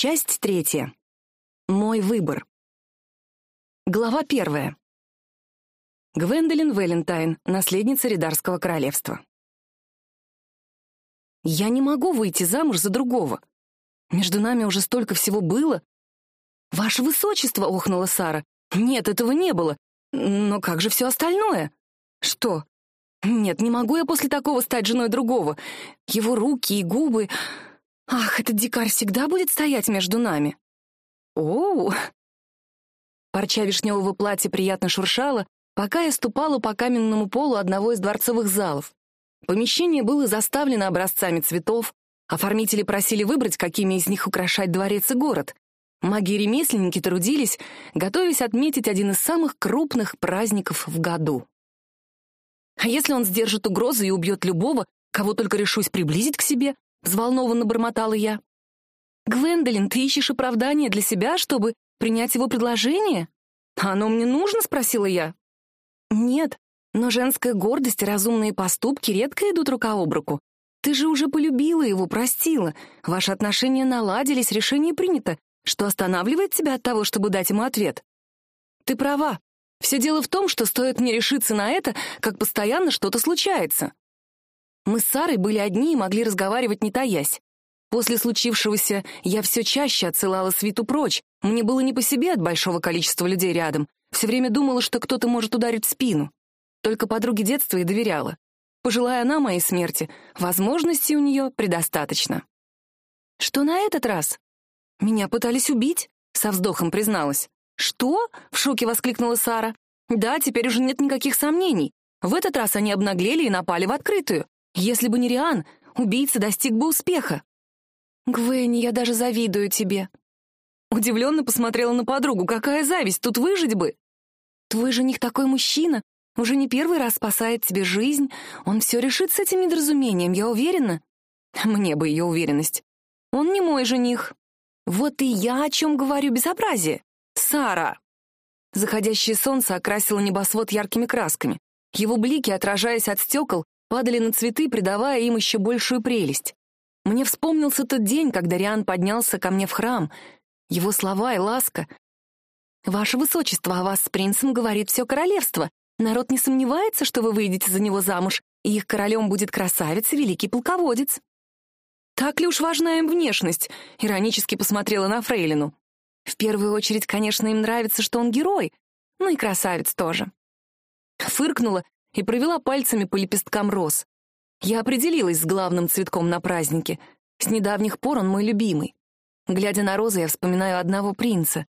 Часть третья. Мой выбор. Глава первая. Гвендолин Вэлентайн, наследница Ридарского королевства. Я не могу выйти замуж за другого. Между нами уже столько всего было. Ваше высочество, охнула Сара. Нет, этого не было. Но как же все остальное? Что? Нет, не могу я после такого стать женой другого. Его руки и губы... Ах, этот дикарь всегда будет стоять между нами. Оу! Парча вишневого платья приятно шуршала, пока я ступала по каменному полу одного из дворцовых залов. Помещение было заставлено образцами цветов, оформители просили выбрать, какими из них украшать дворец и город. Маги и ремесленники трудились, готовясь отметить один из самых крупных праздников в году. А если он сдержит угрозы и убьет любого, кого только решусь приблизить к себе, — взволнованно бормотала я. «Гвендолин, ты ищешь оправдание для себя, чтобы принять его предложение? Оно мне нужно?» — спросила я. «Нет, но женская гордость и разумные поступки редко идут рука об руку. Ты же уже полюбила его, простила. Ваши отношения наладились, решение принято. Что останавливает тебя от того, чтобы дать ему ответ? Ты права. Все дело в том, что стоит мне решиться на это, как постоянно что-то случается. Мы с Сарой были одни и могли разговаривать не таясь. После случившегося я все чаще отсылала свиту прочь. Мне было не по себе от большого количества людей рядом. Все время думала, что кто-то может ударить в спину. Только подруге детства и доверяла. Пожелая она моей смерти, возможностей у нее предостаточно. Что на этот раз? Меня пытались убить, со вздохом призналась. Что? В шоке воскликнула Сара. Да, теперь уже нет никаких сомнений. В этот раз они обнаглели и напали в открытую. Если бы не Риан, убийца достиг бы успеха. Гвенни, я даже завидую тебе. Удивленно посмотрела на подругу. Какая зависть, тут выжить бы. Твой жених такой мужчина, уже не первый раз спасает тебе жизнь. Он все решит с этим недоразумением, я уверена. Мне бы ее уверенность. Он не мой жених. Вот и я о чем говорю, безобразие. Сара. Заходящее солнце окрасило небосвод яркими красками. Его блики, отражаясь от стекол, падали на цветы, придавая им еще большую прелесть. Мне вспомнился тот день, когда Риан поднялся ко мне в храм. Его слова и ласка. «Ваше высочество, о вас с принцем говорит все королевство. Народ не сомневается, что вы выйдете за него замуж, и их королем будет красавец и великий полководец». «Так ли уж важна им внешность?» — иронически посмотрела на Фрейлину. «В первую очередь, конечно, им нравится, что он герой, ну и красавец тоже». Фыркнула и провела пальцами по лепесткам роз. Я определилась с главным цветком на празднике. С недавних пор он мой любимый. Глядя на розы, я вспоминаю одного принца.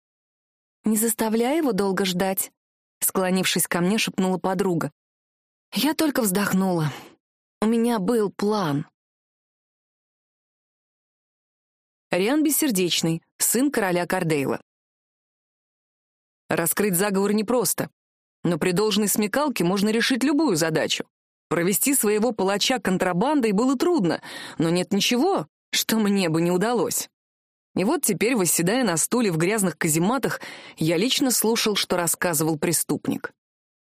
«Не заставляй его долго ждать», — склонившись ко мне, шепнула подруга. Я только вздохнула. У меня был план. Риан Бессердечный, сын короля Кардейла. Раскрыть заговор непросто. Но при должной смекалке можно решить любую задачу. Провести своего палача контрабандой было трудно, но нет ничего, что мне бы не удалось. И вот теперь, восседая на стуле в грязных казематах, я лично слушал, что рассказывал преступник.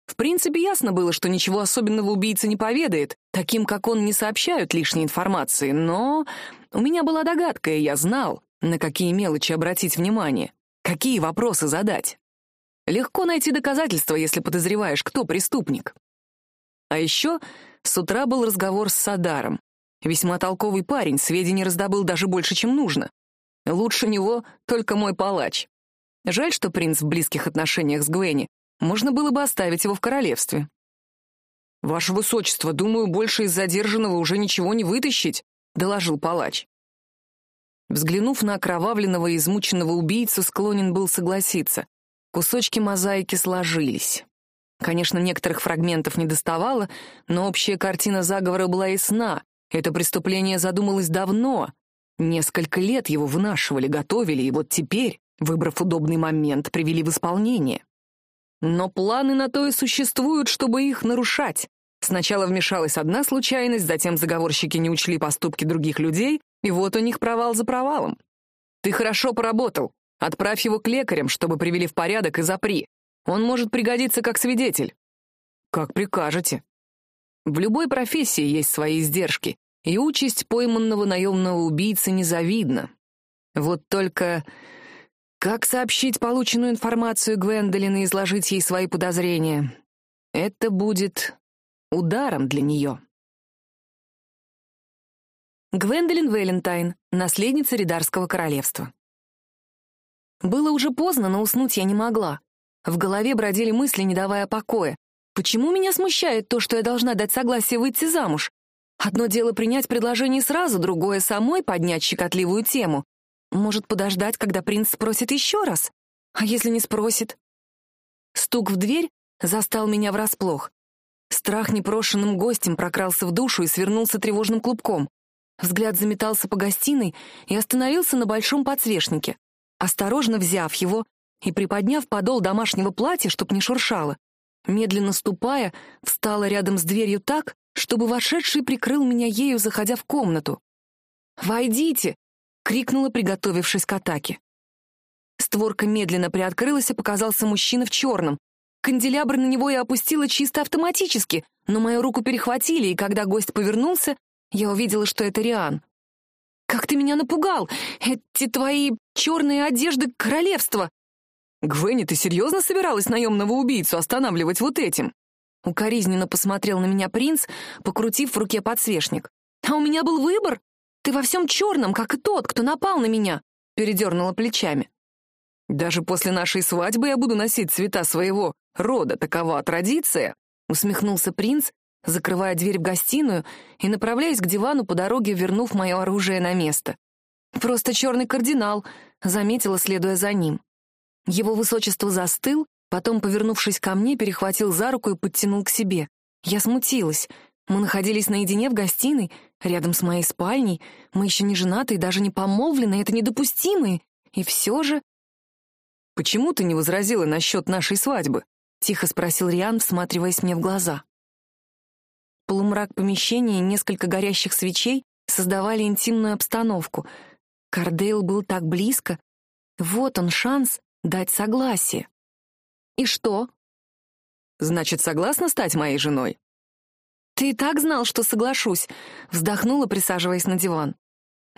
В принципе, ясно было, что ничего особенного убийца не поведает, таким, как он, не сообщают лишней информации, но у меня была догадка, и я знал, на какие мелочи обратить внимание, какие вопросы задать. Легко найти доказательства, если подозреваешь, кто преступник. А еще с утра был разговор с Садаром. Весьма толковый парень, сведений раздобыл даже больше, чем нужно. Лучше него только мой палач. Жаль, что принц в близких отношениях с Гвенни. Можно было бы оставить его в королевстве. «Ваше высочество, думаю, больше из задержанного уже ничего не вытащить», — доложил палач. Взглянув на окровавленного и измученного убийцу, склонен был согласиться. Кусочки мозаики сложились. Конечно, некоторых фрагментов не доставало, но общая картина заговора была ясна. Это преступление задумалось давно. Несколько лет его вынашивали, готовили, и вот теперь, выбрав удобный момент, привели в исполнение. Но планы на то и существуют, чтобы их нарушать. Сначала вмешалась одна случайность, затем заговорщики не учли поступки других людей, и вот у них провал за провалом. Ты хорошо поработал. Отправь его к лекарям, чтобы привели в порядок и запри. Он может пригодиться как свидетель. Как прикажете. В любой профессии есть свои издержки, и участь пойманного наемного убийцы незавидна. Вот только как сообщить полученную информацию Гвендолин и изложить ей свои подозрения? Это будет ударом для нее. Гвендолин Вэлентайн, наследница Ридарского королевства. Было уже поздно, но уснуть я не могла. В голове бродили мысли, не давая покоя. Почему меня смущает то, что я должна дать согласие выйти замуж? Одно дело принять предложение сразу, другое — самой поднять щекотливую тему. Может, подождать, когда принц спросит еще раз? А если не спросит? Стук в дверь застал меня врасплох. Страх непрошенным гостем прокрался в душу и свернулся тревожным клубком. Взгляд заметался по гостиной и остановился на большом подсвечнике. Осторожно взяв его и приподняв подол домашнего платья, чтоб не шуршало, медленно ступая, встала рядом с дверью так, чтобы вошедший прикрыл меня ею, заходя в комнату. «Войдите!» — крикнула, приготовившись к атаке. Створка медленно приоткрылась, и показался мужчина в черном. Канделябр на него я опустила чисто автоматически, но мою руку перехватили, и когда гость повернулся, я увидела, что это Риан. «Как ты меня напугал! Эти твои черные одежды королевства!» «Гвенни, ты серьезно собиралась наемного убийцу останавливать вот этим?» Укоризненно посмотрел на меня принц, покрутив в руке подсвечник. «А у меня был выбор? Ты во всем черном, как и тот, кто напал на меня!» Передернула плечами. «Даже после нашей свадьбы я буду носить цвета своего рода, такова традиция!» Усмехнулся принц, закрывая дверь в гостиную и направляясь к дивану по дороге, вернув мое оружие на место. «Просто черный кардинал», — заметила, следуя за ним. Его высочество застыл, потом, повернувшись ко мне, перехватил за руку и подтянул к себе. Я смутилась. Мы находились наедине в гостиной, рядом с моей спальней. Мы еще не женаты и даже не помолвлены, это недопустимо. И все же... «Почему ты не возразила насчет нашей свадьбы?» — тихо спросил Риан, всматриваясь мне в глаза. Полумрак помещения и несколько горящих свечей создавали интимную обстановку. Кардейл был так близко. Вот он шанс дать согласие. И что? Значит, согласна стать моей женой? Ты и так знал, что соглашусь, вздохнула, присаживаясь на диван.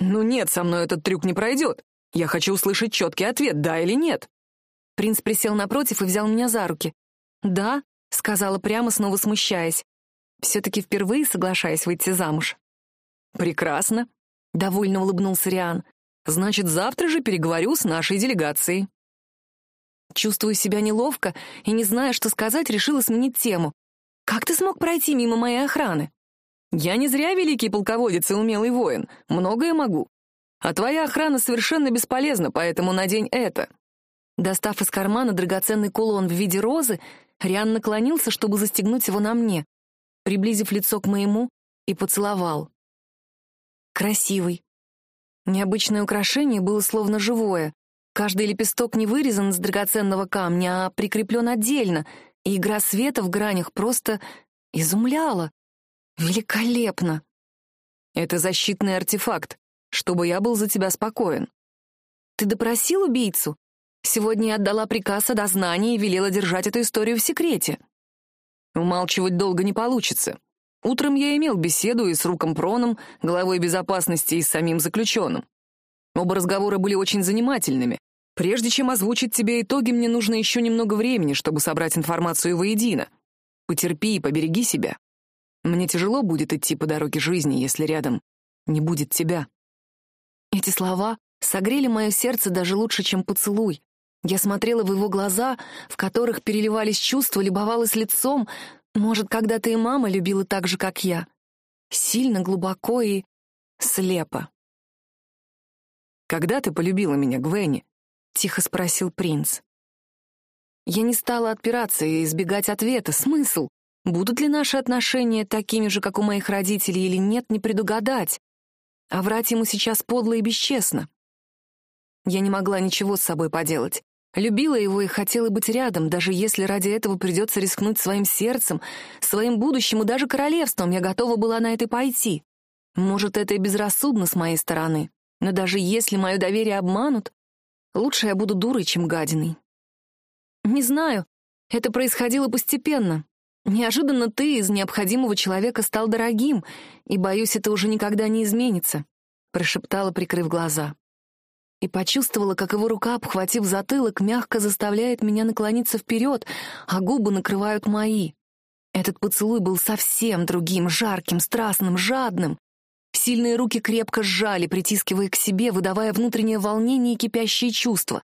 Ну нет, со мной этот трюк не пройдет. Я хочу услышать четкий ответ, да или нет. Принц присел напротив и взял меня за руки. «Да», — сказала прямо, снова смущаясь. Все-таки впервые соглашаясь выйти замуж. «Прекрасно», — довольно улыбнулся Риан. «Значит, завтра же переговорю с нашей делегацией». Чувствую себя неловко и, не зная, что сказать, решила сменить тему. «Как ты смог пройти мимо моей охраны?» «Я не зря великий полководец и умелый воин. Многое могу. А твоя охрана совершенно бесполезна, поэтому надень это». Достав из кармана драгоценный кулон в виде розы, Риан наклонился, чтобы застегнуть его на мне приблизив лицо к моему, и поцеловал. Красивый. Необычное украшение было словно живое. Каждый лепесток не вырезан из драгоценного камня, а прикреплен отдельно, и игра света в гранях просто изумляла. Великолепно. Это защитный артефакт, чтобы я был за тебя спокоен. Ты допросил убийцу? Сегодня я отдала приказ о дознании и велела держать эту историю в секрете. Умалчивать долго не получится. Утром я имел беседу и с Руком Проном, главой безопасности, и с самим заключенным. Оба разговора были очень занимательными. Прежде чем озвучить тебе итоги, мне нужно еще немного времени, чтобы собрать информацию воедино. Потерпи и побереги себя. Мне тяжело будет идти по дороге жизни, если рядом не будет тебя. Эти слова согрели мое сердце даже лучше, чем поцелуй. Я смотрела в его глаза, в которых переливались чувства, любовалась лицом. Может, когда-то и мама любила так же, как я. Сильно, глубоко и слепо. «Когда ты полюбила меня, Гвенни?» — тихо спросил принц. Я не стала отпираться и избегать ответа. Смысл? Будут ли наши отношения такими же, как у моих родителей, или нет, не предугадать. А врать ему сейчас подло и бесчестно. Я не могла ничего с собой поделать. Любила его и хотела быть рядом, даже если ради этого придется рискнуть своим сердцем, своим будущим и даже королевством, я готова была на это пойти. Может, это и безрассудно с моей стороны, но даже если мое доверие обманут, лучше я буду дурой, чем гадиной. Не знаю, это происходило постепенно. Неожиданно ты из необходимого человека стал дорогим, и, боюсь, это уже никогда не изменится, — прошептала, прикрыв глаза. И почувствовала, как его рука, обхватив затылок, мягко заставляет меня наклониться вперед, а губы накрывают мои. Этот поцелуй был совсем другим, жарким, страстным, жадным. Сильные руки крепко сжали, притискивая к себе, выдавая внутреннее волнение и кипящие чувства.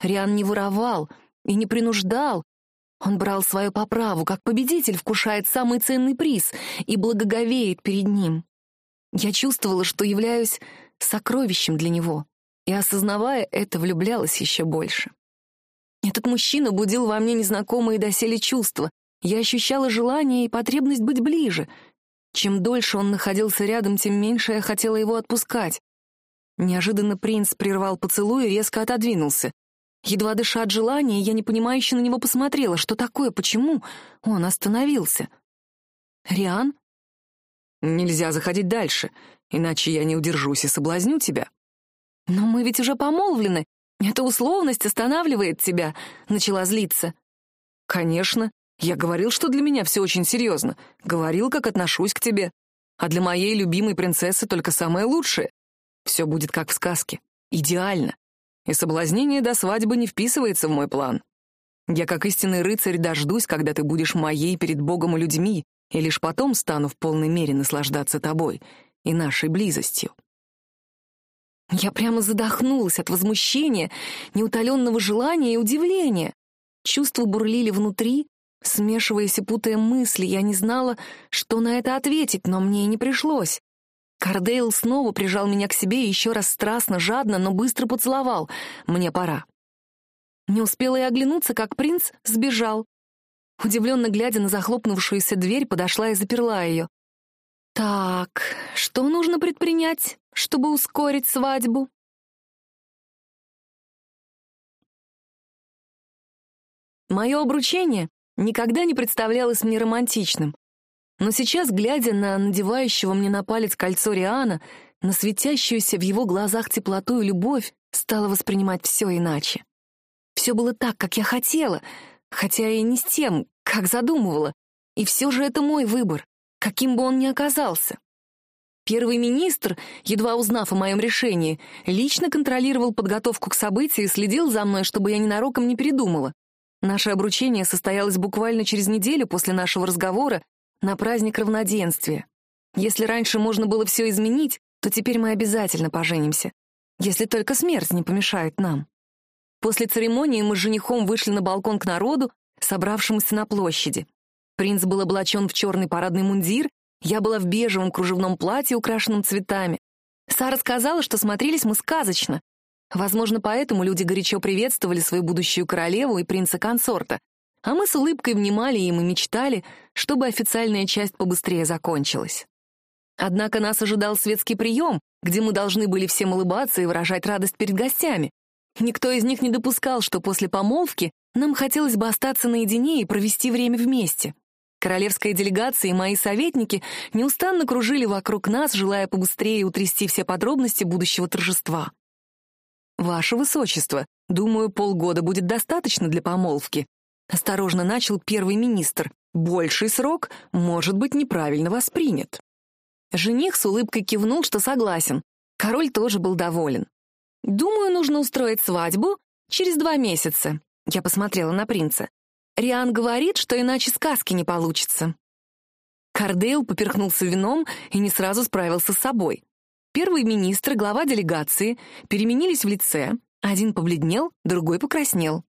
Риан не воровал и не принуждал. Он брал свою по праву, как победитель вкушает самый ценный приз и благоговеет перед ним. Я чувствовала, что являюсь сокровищем для него, и, осознавая это, влюблялась еще больше. Этот мужчина будил во мне незнакомые доселе чувства. Я ощущала желание и потребность быть ближе. Чем дольше он находился рядом, тем меньше я хотела его отпускать. Неожиданно принц прервал поцелуй и резко отодвинулся. Едва дыша от желания, я непонимающе на него посмотрела. Что такое? Почему? Он остановился. «Риан?» «Нельзя заходить дальше, иначе я не удержусь и соблазню тебя». «Но мы ведь уже помолвлены. Эта условность останавливает тебя», — начала злиться. «Конечно. Я говорил, что для меня все очень серьезно. Говорил, как отношусь к тебе. А для моей любимой принцессы только самое лучшее. Все будет как в сказке. Идеально. И соблазнение до свадьбы не вписывается в мой план. Я, как истинный рыцарь, дождусь, когда ты будешь моей перед Богом и людьми, и лишь потом стану в полной мере наслаждаться тобой и нашей близостью. Я прямо задохнулась от возмущения, неутоленного желания и удивления. Чувства бурлили внутри, смешиваясь и путая мысли. Я не знала, что на это ответить, но мне и не пришлось. Кардейл снова прижал меня к себе и еще раз страстно, жадно, но быстро поцеловал. Мне пора. Не успела я оглянуться, как принц сбежал. Удивленно глядя на захлопнувшуюся дверь, подошла и заперла ее. Так, что нужно предпринять, чтобы ускорить свадьбу? Мое обручение никогда не представлялось мне романтичным. Но сейчас, глядя на надевающего мне на палец кольцо Риана, на светящуюся в его глазах теплоту и любовь, стала воспринимать все иначе. Все было так, как я хотела, хотя и не с тем, как задумывала. И все же это мой выбор каким бы он ни оказался. Первый министр, едва узнав о моем решении, лично контролировал подготовку к событию и следил за мной, чтобы я ненароком не передумала. Наше обручение состоялось буквально через неделю после нашего разговора на праздник равноденствия. Если раньше можно было все изменить, то теперь мы обязательно поженимся. Если только смерть не помешает нам. После церемонии мы с женихом вышли на балкон к народу, собравшемуся на площади. Принц был облачен в черный парадный мундир, я была в бежевом кружевном платье, украшенном цветами. Сара сказала, что смотрелись мы сказочно. Возможно, поэтому люди горячо приветствовали свою будущую королеву и принца-консорта, а мы с улыбкой внимали им и мечтали, чтобы официальная часть побыстрее закончилась. Однако нас ожидал светский прием, где мы должны были всем улыбаться и выражать радость перед гостями. Никто из них не допускал, что после помолвки нам хотелось бы остаться наедине и провести время вместе. Королевская делегация и мои советники неустанно кружили вокруг нас, желая побыстрее утрясти все подробности будущего торжества. «Ваше Высочество, думаю, полгода будет достаточно для помолвки», — осторожно начал первый министр. «Больший срок может быть неправильно воспринят». Жених с улыбкой кивнул, что согласен. Король тоже был доволен. «Думаю, нужно устроить свадьбу через два месяца», — я посмотрела на принца. Риан говорит, что иначе сказки не получится. Кардейл поперхнулся вином и не сразу справился с собой. Первый министр, глава делегации, переменились в лице. Один побледнел, другой покраснел.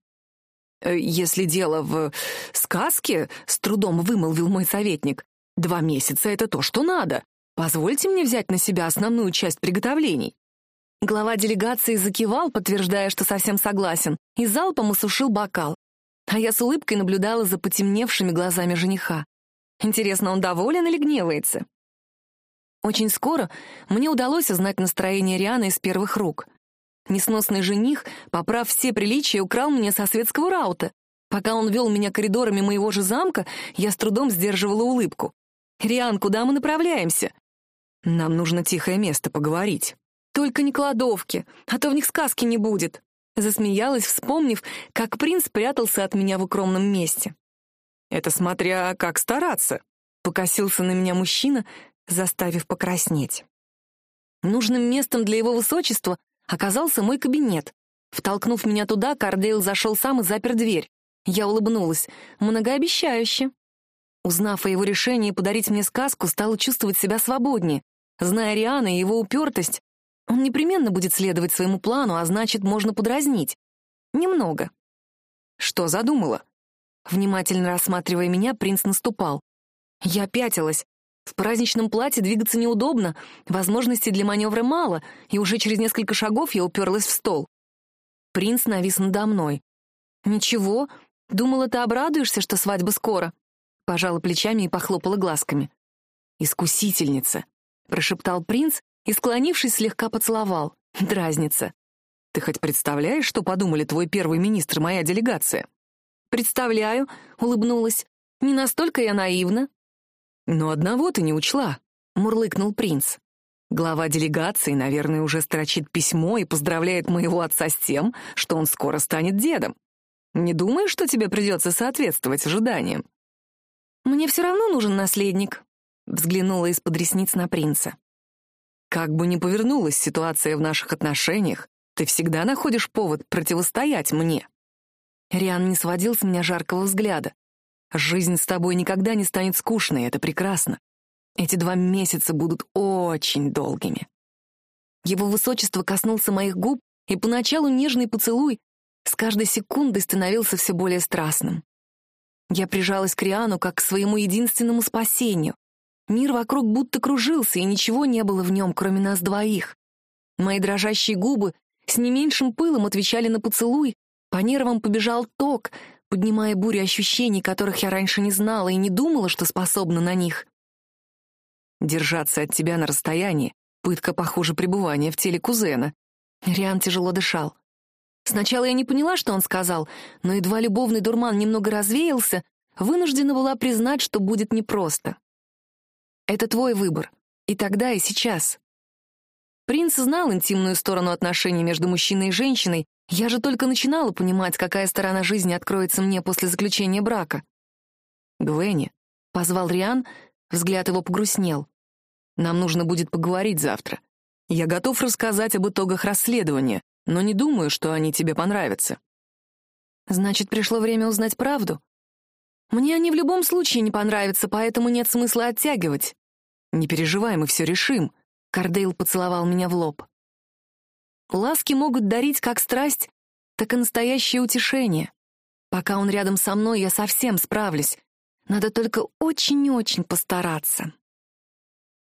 «Э, «Если дело в сказке», — с трудом вымолвил мой советник, «два месяца — это то, что надо. Позвольте мне взять на себя основную часть приготовлений». Глава делегации закивал, подтверждая, что совсем согласен, и залпом осушил бокал а я с улыбкой наблюдала за потемневшими глазами жениха. Интересно, он доволен или гневается? Очень скоро мне удалось узнать настроение Рианы из первых рук. Несносный жених, поправ все приличия, украл меня со светского раута. Пока он вел меня коридорами моего же замка, я с трудом сдерживала улыбку. «Риан, куда мы направляемся?» «Нам нужно тихое место поговорить». «Только не кладовки, а то в них сказки не будет». Засмеялась, вспомнив, как принц прятался от меня в укромном месте. «Это смотря как стараться», — покосился на меня мужчина, заставив покраснеть. Нужным местом для его высочества оказался мой кабинет. Втолкнув меня туда, Кардейл зашел сам и запер дверь. Я улыбнулась. Многообещающе. Узнав о его решении подарить мне сказку, стала чувствовать себя свободнее. Зная Риана и его упертость, он непременно будет следовать своему плану, а значит, можно подразнить. Немного. Что задумала? Внимательно рассматривая меня, принц наступал. Я пятилась. В праздничном платье двигаться неудобно, возможностей для маневра мало, и уже через несколько шагов я уперлась в стол. Принц навис надо мной. «Ничего, думала, ты обрадуешься, что свадьба скоро». Пожала плечами и похлопала глазками. «Искусительница», — прошептал принц и, склонившись, слегка поцеловал. Дразнится. «Ты хоть представляешь, что подумали твой первый министр, моя делегация?» «Представляю», — улыбнулась. «Не настолько я наивна». «Но одного ты не учла», — мурлыкнул принц. Глава делегации, наверное, уже строчит письмо и поздравляет моего отца с тем, что он скоро станет дедом. Не думаешь, что тебе придется соответствовать ожиданиям? «Мне все равно нужен наследник», — взглянула из-под ресниц на принца. «Как бы ни повернулась ситуация в наших отношениях, ты всегда находишь повод противостоять мне». Риан не сводил с меня жаркого взгляда. «Жизнь с тобой никогда не станет скучной, это прекрасно. Эти два месяца будут очень долгими». Его высочество коснулся моих губ, и поначалу нежный поцелуй с каждой секундой становился все более страстным. Я прижалась к Риану как к своему единственному спасению. Мир вокруг будто кружился, и ничего не было в нем, кроме нас двоих. Мои дрожащие губы с не меньшим пылом отвечали на поцелуй, по нервам побежал ток, поднимая бурю ощущений, которых я раньше не знала и не думала, что способна на них. Держаться от тебя на расстоянии — пытка похуже пребывания в теле кузена. Риан тяжело дышал. Сначала я не поняла, что он сказал, но едва любовный дурман немного развеялся, вынуждена была признать, что будет непросто. Это твой выбор. И тогда, и сейчас. Принц знал интимную сторону отношений между мужчиной и женщиной. Я же только начинала понимать, какая сторона жизни откроется мне после заключения брака. «Гвенни», — позвал Риан, взгляд его погрустнел. «Нам нужно будет поговорить завтра. Я готов рассказать об итогах расследования, но не думаю, что они тебе понравятся». «Значит, пришло время узнать правду?» «Мне они в любом случае не понравятся, поэтому нет смысла оттягивать». «Не переживай, мы все решим», — Кардейл поцеловал меня в лоб. Ласки могут дарить как страсть, так и настоящее утешение. Пока он рядом со мной, я совсем справлюсь. Надо только очень-очень постараться.